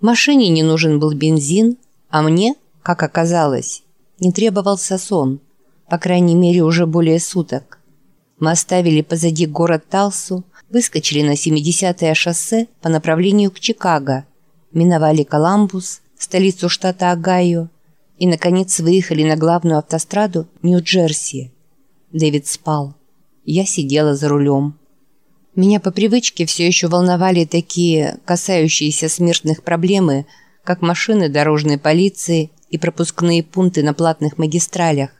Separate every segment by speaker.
Speaker 1: Машине не нужен был бензин, а мне, как оказалось, не требовался сон, по крайней мере уже более суток. Мы оставили позади город Талсу, выскочили на 70-е шоссе по направлению к Чикаго, миновали Коламбус, столицу штата Огайо, и, наконец, выехали на главную автостраду Нью-Джерси. Дэвид спал. Я сидела за рулем. Меня по привычке все еще волновали такие, касающиеся смертных проблемы, как машины дорожной полиции и пропускные пункты на платных магистралях.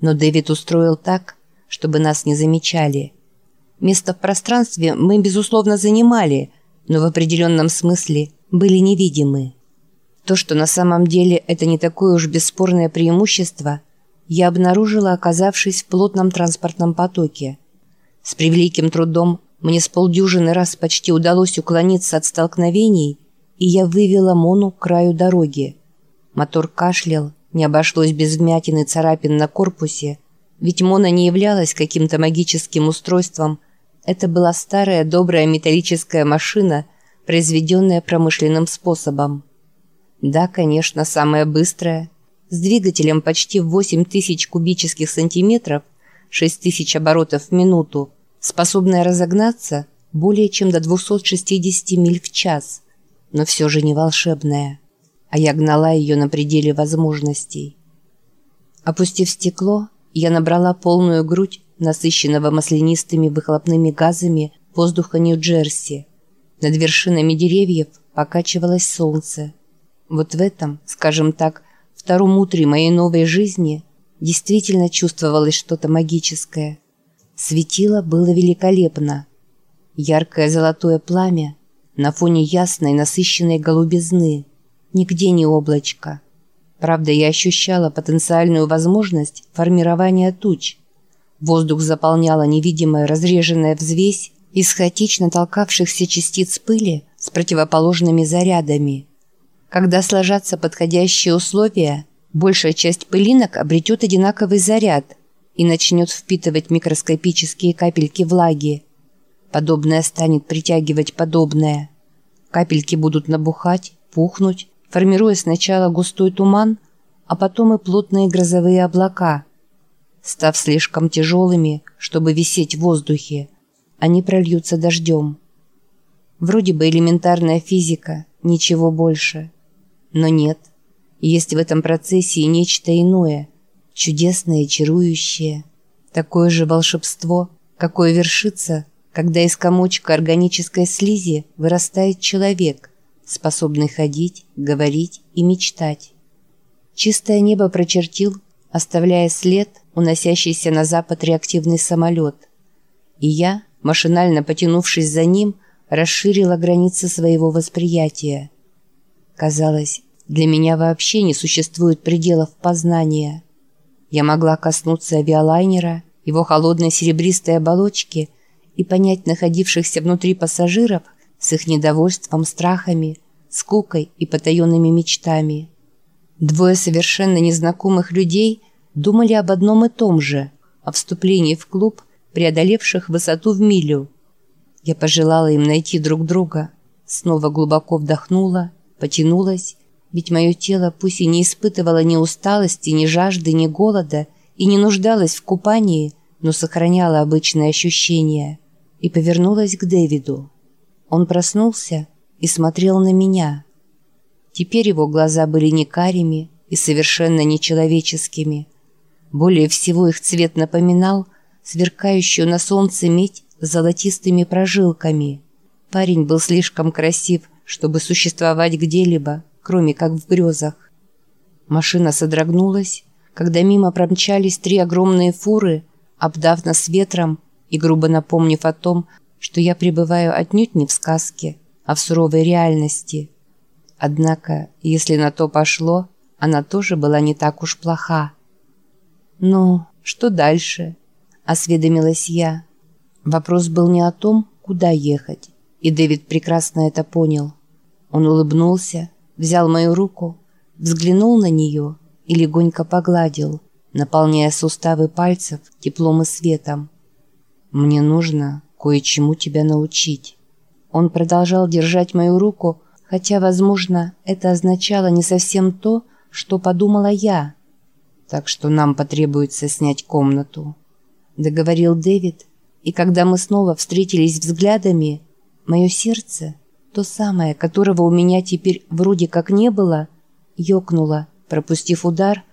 Speaker 1: Но Дэвид устроил так, чтобы нас не замечали. Место в пространстве мы, безусловно, занимали, но в определенном смысле были невидимы. То, что на самом деле это не такое уж бесспорное преимущество, я обнаружила, оказавшись в плотном транспортном потоке. С превеликим трудом мне с полдюжины раз почти удалось уклониться от столкновений, и я вывела Мону к краю дороги. Мотор кашлял, не обошлось без вмятин и царапин на корпусе, ведь Мона не являлась каким-то магическим устройством. Это была старая добрая металлическая машина, произведенная промышленным способом. Да, конечно, самая быстрая, с двигателем почти в 8000 кубических сантиметров, 6000 оборотов в минуту, способная разогнаться более чем до 260 миль в час, но все же не волшебная, а я гнала ее на пределе возможностей. Опустив стекло, я набрала полную грудь насыщенного маслянистыми выхлопными газами воздуха Нью-Джерси. Над вершинами деревьев покачивалось солнце. Вот в этом, скажем так, втором утре моей новой жизни действительно чувствовалось что-то магическое – Светило было великолепно. Яркое золотое пламя на фоне ясной насыщенной голубизны. Нигде не облачко. Правда, я ощущала потенциальную возможность формирования туч. Воздух заполняла невидимая разреженная взвесь из хаотично толкавшихся частиц пыли с противоположными зарядами. Когда сложатся подходящие условия, большая часть пылинок обретет одинаковый заряд – и начнет впитывать микроскопические капельки влаги. Подобное станет притягивать подобное. Капельки будут набухать, пухнуть, формируя сначала густой туман, а потом и плотные грозовые облака. Став слишком тяжелыми, чтобы висеть в воздухе, они прольются дождем. Вроде бы элементарная физика, ничего больше. Но нет, есть в этом процессе и нечто иное – чудесное и чарующее. Такое же волшебство, какое вершится, когда из комочка органической слизи вырастает человек, способный ходить, говорить и мечтать. Чистое небо прочертил, оставляя след, уносящийся на запад реактивный самолет. И я, машинально потянувшись за ним, расширила границы своего восприятия. Казалось, для меня вообще не существует пределов познания. Я могла коснуться авиалайнера, его холодной серебристой оболочки и понять находившихся внутри пассажиров с их недовольством, страхами, скукой и потаенными мечтами. Двое совершенно незнакомых людей думали об одном и том же, о вступлении в клуб, преодолевших высоту в милю. Я пожелала им найти друг друга, снова глубоко вдохнула, потянулась ведь мое тело пусть и не испытывало ни усталости, ни жажды, ни голода и не нуждалось в купании, но сохраняло обычные ощущения, и повернулась к Дэвиду. Он проснулся и смотрел на меня. Теперь его глаза были не карими и совершенно нечеловеческими. Более всего их цвет напоминал сверкающую на солнце медь с золотистыми прожилками. Парень был слишком красив, чтобы существовать где-либо, кроме как в грезах. Машина содрогнулась, когда мимо промчались три огромные фуры, обдав нас ветром и грубо напомнив о том, что я пребываю отнюдь не в сказке, а в суровой реальности. Однако, если на то пошло, она тоже была не так уж плоха. «Ну, что дальше?» – осведомилась я. Вопрос был не о том, куда ехать, и Дэвид прекрасно это понял. Он улыбнулся, взял мою руку, взглянул на нее и легонько погладил, наполняя суставы пальцев теплом и светом. «Мне нужно кое-чему тебя научить». Он продолжал держать мою руку, хотя, возможно, это означало не совсем то, что подумала я. Так что нам потребуется снять комнату, договорил Дэвид, и когда мы снова встретились взглядами, мое сердце, то самое, которого у меня теперь вроде как не было, ёкнуло, пропустив удар,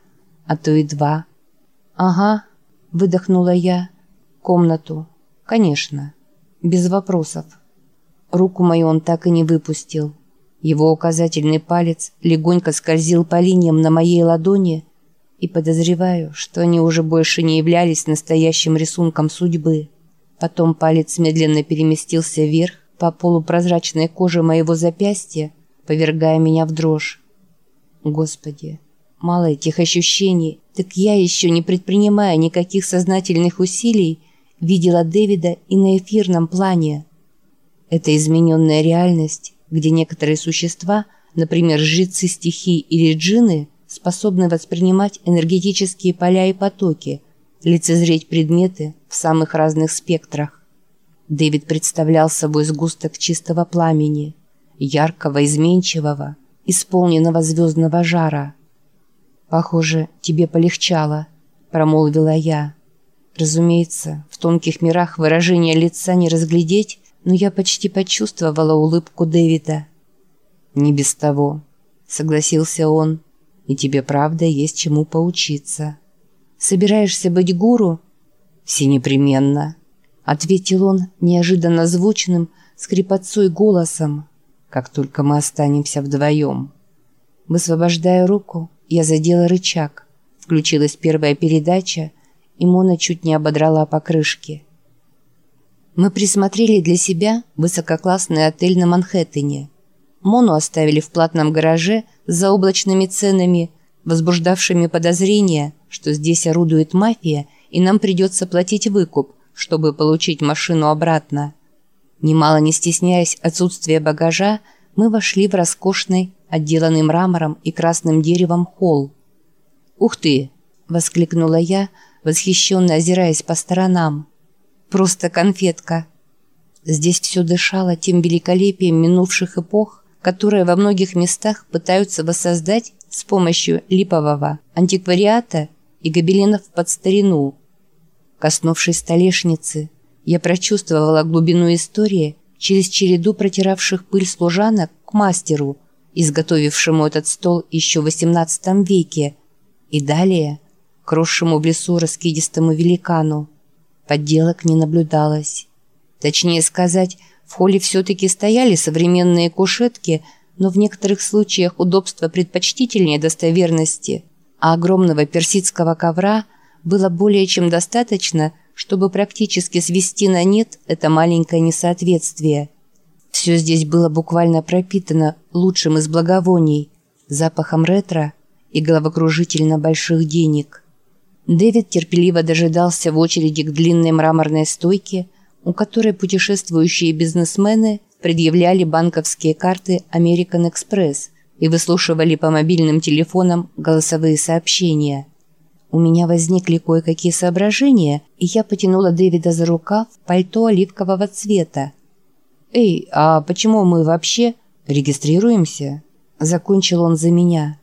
Speaker 1: а то и два. «Ага», — выдохнула я, — «комнату, конечно, без вопросов». Руку мою он так и не выпустил. Его указательный палец легонько скользил по линиям на моей ладони, и подозреваю, что они уже больше не являлись настоящим рисунком судьбы. Потом палец медленно переместился вверх по полупрозрачной коже моего запястья, повергая меня в дрожь. Господи, мало этих ощущений, так я еще не предпринимая никаких сознательных усилий, видела Дэвида и на эфирном плане. Это измененная реальность, где некоторые существа, например, жрецы стихий или джинны, способны воспринимать энергетические поля и потоки, лицезреть предметы в самых разных спектрах. Дэвид представлял собой сгусток чистого пламени, яркого, изменчивого, исполненного звездного жара. «Похоже, тебе полегчало», — промолвила я. Разумеется, в тонких мирах выражение лица не разглядеть, но я почти почувствовала улыбку Дэвида. «Не без того», — согласился он, — «и тебе правда есть чему поучиться». «Собираешься быть гуру?» «Все непременно», — ответил он неожиданно звучным, скрипотцой голосом, как только мы останемся вдвоем. Высвобождая руку, я задела рычаг. Включилась первая передача, и Мона чуть не ободрала покрышки. Мы присмотрели для себя высококлассный отель на Манхэттене. Мону оставили в платном гараже с заоблачными ценами, возбуждавшими подозрения, что здесь орудует мафия, и нам придется платить выкуп, чтобы получить машину обратно. Немало не стесняясь отсутствия багажа, мы вошли в роскошный, отделанный мрамором и красным деревом холл. «Ух ты!» – воскликнула я, восхищенно озираясь по сторонам. Просто конфетка. Здесь все дышало тем великолепием минувших эпох, которые во многих местах пытаются воссоздать с помощью липового антиквариата и гобеленов под старину. Коснувшись столешницы, я прочувствовала глубину истории через череду протиравших пыль служанок к мастеру, изготовившему этот стол еще в XVIII веке, и далее к росшему в лесу раскидистому великану. Подделок не наблюдалось. Точнее сказать, в холле все-таки стояли современные кушетки, но в некоторых случаях удобство предпочтительнее достоверности, а огромного персидского ковра было более чем достаточно, чтобы практически свести на нет это маленькое несоответствие. Все здесь было буквально пропитано лучшим из благовоний, запахом ретро и головокружительно больших денег. Дэвид терпеливо дожидался в очереди к длинной мраморной стойке, у которой путешествующие бизнесмены предъявляли банковские карты American Express и выслушивали по мобильным телефонам голосовые сообщения. У меня возникли кое-какие соображения, и я потянула Дэвида за рукав пальто оливкового цвета. «Эй, а почему мы вообще регистрируемся?» Закончил он за меня.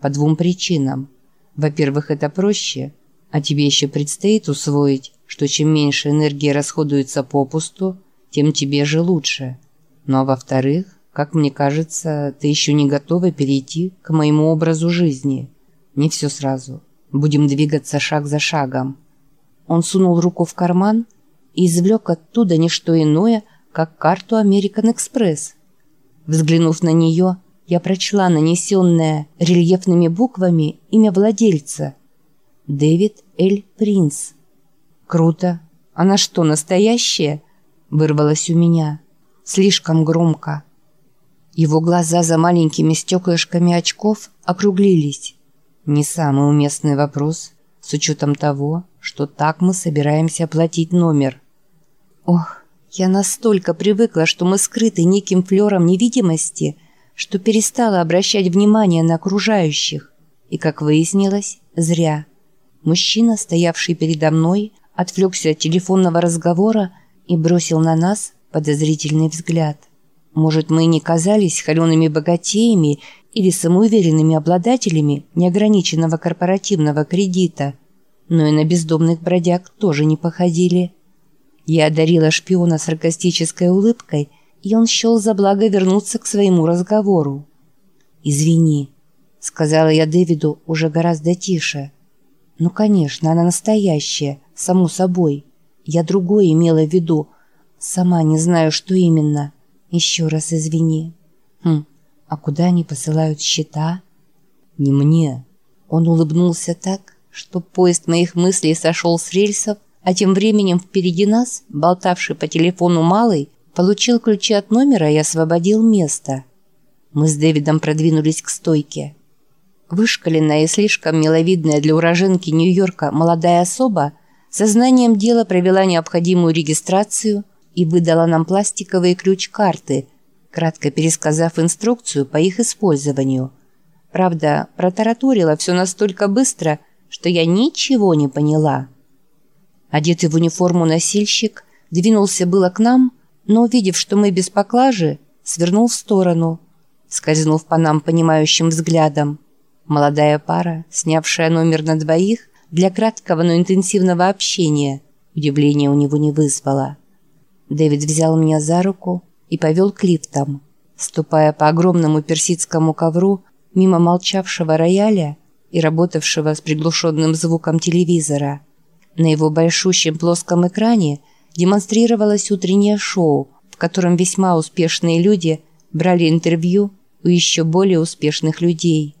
Speaker 1: По двум причинам. Во-первых, это проще, а тебе еще предстоит усвоить, что чем меньше энергии расходуется попусту, тем тебе же лучше. Ну а во-вторых, как мне кажется, ты еще не готова перейти к моему образу жизни. Не все сразу. Будем двигаться шаг за шагом. Он сунул руку в карман и извлек оттуда не что иное, как карту American Express. Взглянув на нее, я прочла нанесенное рельефными буквами имя владельца. Дэвид Эль Принц. Круто. Она что, настоящая? Вырвалось у меня. Слишком громко. Его глаза за маленькими стеклышками очков округлились. Не самый уместный вопрос, с учетом того, что так мы собираемся оплатить номер. Ох, я настолько привыкла, что мы скрыты неким флером невидимости – что перестала обращать внимание на окружающих. И, как выяснилось, зря. Мужчина, стоявший передо мной, отвлекся от телефонного разговора и бросил на нас подозрительный взгляд. Может, мы и не казались холеными богатеями или самоуверенными обладателями неограниченного корпоративного кредита, но и на бездомных бродяг тоже не походили. Я одарила шпиона саркастической улыбкой, и он счел за благо вернуться к своему разговору. «Извини», — сказала я Дэвиду уже гораздо тише. «Ну, конечно, она настоящая, само собой. Я другое имела в виду. Сама не знаю, что именно. Еще раз извини». «Хм, а куда они посылают счета?» «Не мне». Он улыбнулся так, что поезд моих мыслей сошел с рельсов, а тем временем впереди нас, болтавший по телефону малый, получил ключи от номера и освободил место. Мы с Дэвидом продвинулись к стойке. Вышкаленная и слишком миловидная для уроженки Нью-Йорка молодая особа сознанием дела провела необходимую регистрацию и выдала нам пластиковые ключ-карты, кратко пересказав инструкцию по их использованию. Правда, протараторила все настолько быстро, что я ничего не поняла. Одетый в униформу носильщик двинулся было к нам, но, увидев, что мы без поклажи, свернул в сторону, скользнув по нам понимающим взглядом. Молодая пара, снявшая номер на двоих, для краткого, но интенсивного общения, удивления у него не вызвало. Дэвид взял меня за руку и повел к лифтам. Ступая по огромному персидскому ковру, мимо молчавшего рояля и работавшего с приглушенным звуком телевизора. На его большущем плоском экране демонстрировалось утреннее шоу, в котором весьма успешные люди брали интервью у еще более успешных людей –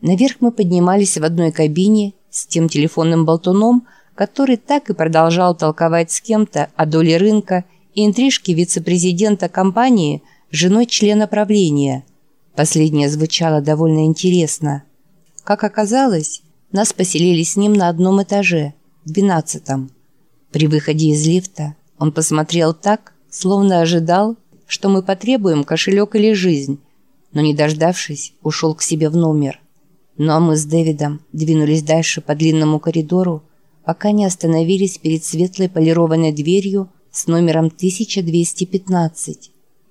Speaker 1: Наверх мы поднимались в одной кабине с тем телефонным болтуном, который так и продолжал толковать с кем-то о доле рынка и интрижке вице-президента компании женой члена правления. Последнее звучало довольно интересно. Как оказалось, нас поселили с ним на одном этаже, двенадцатом. При выходе из лифта он посмотрел так, словно ожидал, что мы потребуем кошелек или жизнь, но, не дождавшись, ушел к себе в номер. Ну а мы с Дэвидом двинулись дальше по длинному коридору, пока не остановились перед светлой полированной дверью с номером 1215.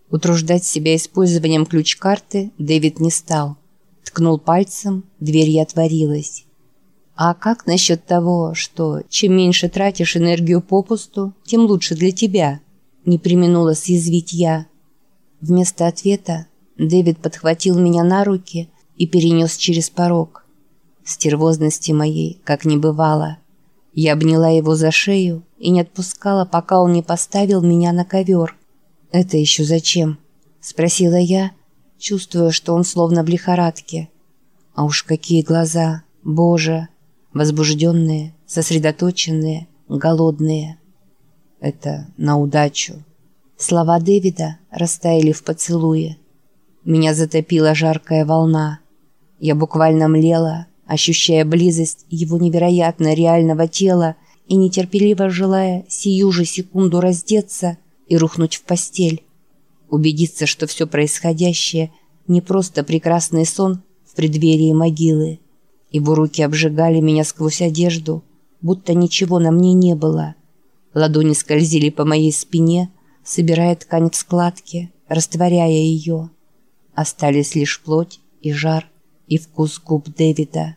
Speaker 1: Утруждать себя использованием ключ-карты Дэвид не стал. Ткнул пальцем, дверь отворилась. А как насчет того, что чем меньше тратишь энергию попусту, тем лучше для тебя? Не применула съязвить я. Вместо ответа Дэвид подхватил меня на руки и перенес через порог. Стервозности моей, как не бывало. Я обняла его за шею и не отпускала, пока он не поставил меня на ковер. «Это еще зачем?» – спросила я, чувствуя, что он словно в лихорадке. А уж какие глаза, боже, возбужденные, сосредоточенные, голодные. Это на удачу. Слова Дэвида растаяли в поцелуе. Меня затопила жаркая волна. Я буквально млела, ощущая близость его невероятно реального тела и нетерпеливо желая сию же секунду раздеться и рухнуть в постель. Убедиться, что все происходящее не просто прекрасный сон в преддверии могилы. Его руки обжигали меня сквозь одежду, будто ничего на мне не было. Ладони скользили по моей спине, собирая ткань в складке, растворяя ее. Остались лишь плоть и жар – и вкус губ Дэвида.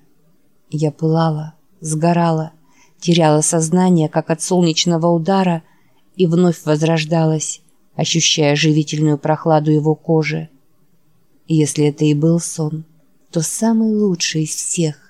Speaker 1: Я пылала, сгорала, теряла сознание, как от солнечного удара, и вновь возрождалась, ощущая живительную прохладу его кожи. Если это и был сон, то самый лучший из всех.